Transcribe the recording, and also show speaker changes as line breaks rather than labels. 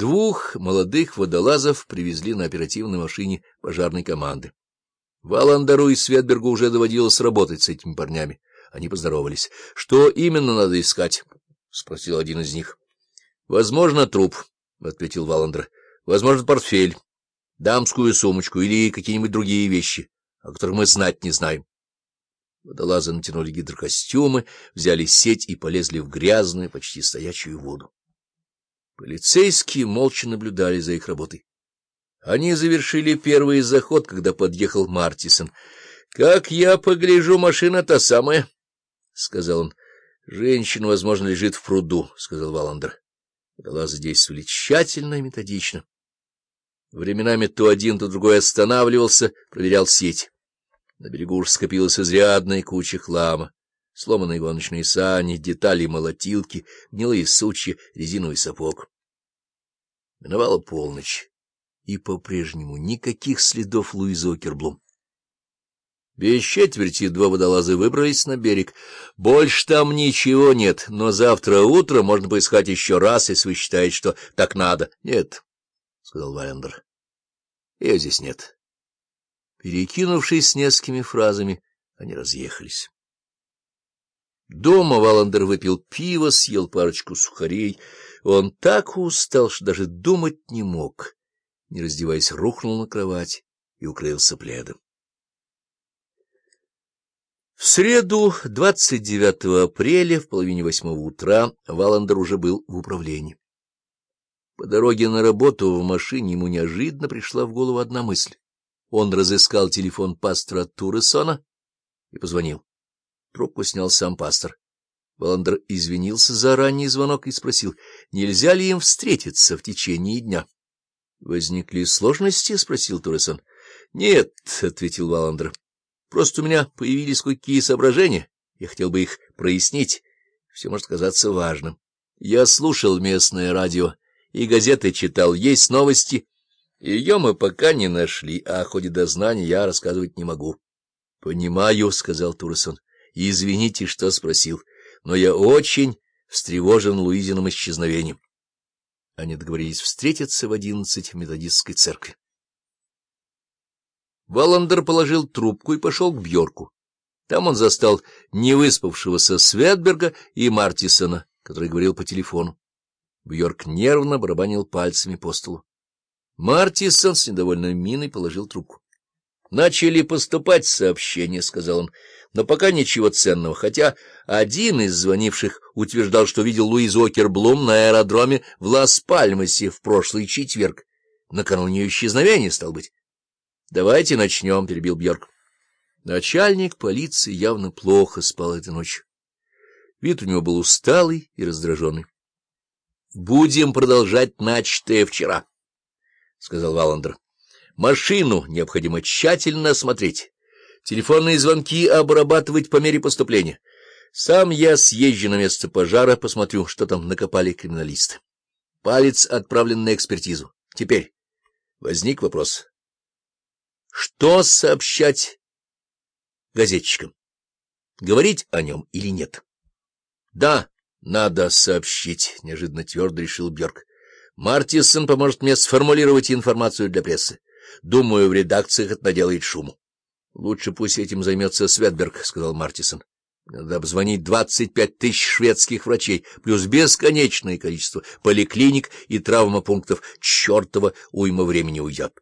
Двух молодых водолазов привезли на оперативной машине пожарной команды. Валандеру и Светбергу уже доводилось работать с этими парнями. Они поздоровались. — Что именно надо искать? — спросил один из них. — Возможно, труп, — ответил Валандер. — Возможно, портфель, дамскую сумочку или какие-нибудь другие вещи, о которых мы знать не знаем. Водолазы натянули гидрокостюмы, взяли сеть и полезли в грязную, почти стоячую воду. Полицейские молча наблюдали за их работой. Они завершили первый заход, когда подъехал Мартисон. — Как я погляжу, машина та самая, — сказал он. — Женщина, возможно, лежит в пруду, — сказал Валандер. Водолазы действовали тщательно и методично. Временами то один, то другой останавливался, проверял сеть. На берегу уж скопилась изрядная куча хлама. Сломанные гоночные сани, детали молотилки, гнилые сучья, резиновый сапог. Миновала полночь, и по-прежнему никаких следов Луизы Окерблум. Без четверти два водолаза выбрались на берег. Больше там ничего нет, но завтра утром можно поискать еще раз, если вы считаете, что так надо. — Нет, — сказал Валендер. — Ее здесь нет. Перекинувшись несколькими фразами, они разъехались. Дома Валандер выпил пиво, съел парочку сухарей. Он так устал, что даже думать не мог. Не раздеваясь, рухнул на кровать и укрылся пледом. В среду, 29 апреля, в половине восьмого утра, Валандер уже был в управлении. По дороге на работу в машине ему неожиданно пришла в голову одна мысль. Он разыскал телефон пастора Туресона и позвонил. Трубку снял сам пастор. Валандер извинился за ранний звонок и спросил, нельзя ли им встретиться в течение дня. — Возникли сложности? — спросил Туресон. — Нет, — ответил Валандер. Просто у меня появились кое-какие соображения. Я хотел бы их прояснить. Все может казаться важным. Я слушал местное радио и газеты читал. Есть новости. Ее мы пока не нашли, а о ходе дознания я рассказывать не могу. — Понимаю, — сказал Туресон. — Извините, что спросил, но я очень встревожен Луизиным исчезновением. Они договорились встретиться в одиннадцать в методистской церкви. Валандер положил трубку и пошел к Бьорку. Там он застал невыспавшегося Светберга и Мартисона, который говорил по телефону. Бьорк нервно барабанил пальцами по столу. Мартисон с недовольной миной положил трубку. — Начали поступать сообщения, — сказал он, — но пока ничего ценного, хотя один из звонивших утверждал, что видел Луизу Окерблум на аэродроме в Лас-Пальмасе в прошлый четверг. Накануне исчезновения, стал быть. — Давайте начнем, — перебил Бьорк. Начальник полиции явно плохо спал этой ночью. Вид у него был усталый и раздраженный. — Будем продолжать начатое вчера, — сказал Валандер. — Машину необходимо тщательно осмотреть, телефонные звонки обрабатывать по мере поступления. Сам я съезжу на место пожара, посмотрю, что там накопали криминалисты. Палец отправлен на экспертизу. Теперь возник вопрос. Что сообщать газетчикам? Говорить о нем или нет? — Да, надо сообщить, — неожиданно твердо решил Бьорк. — Мартисон поможет мне сформулировать информацию для прессы. Думаю, в редакциях это наделает шуму. — Лучше пусть этим займется Светберг, — сказал Мартисон. — Надо обзвонить двадцать пять тысяч шведских врачей, плюс бесконечное количество поликлиник и травмопунктов. Чертова уйма времени уйдет.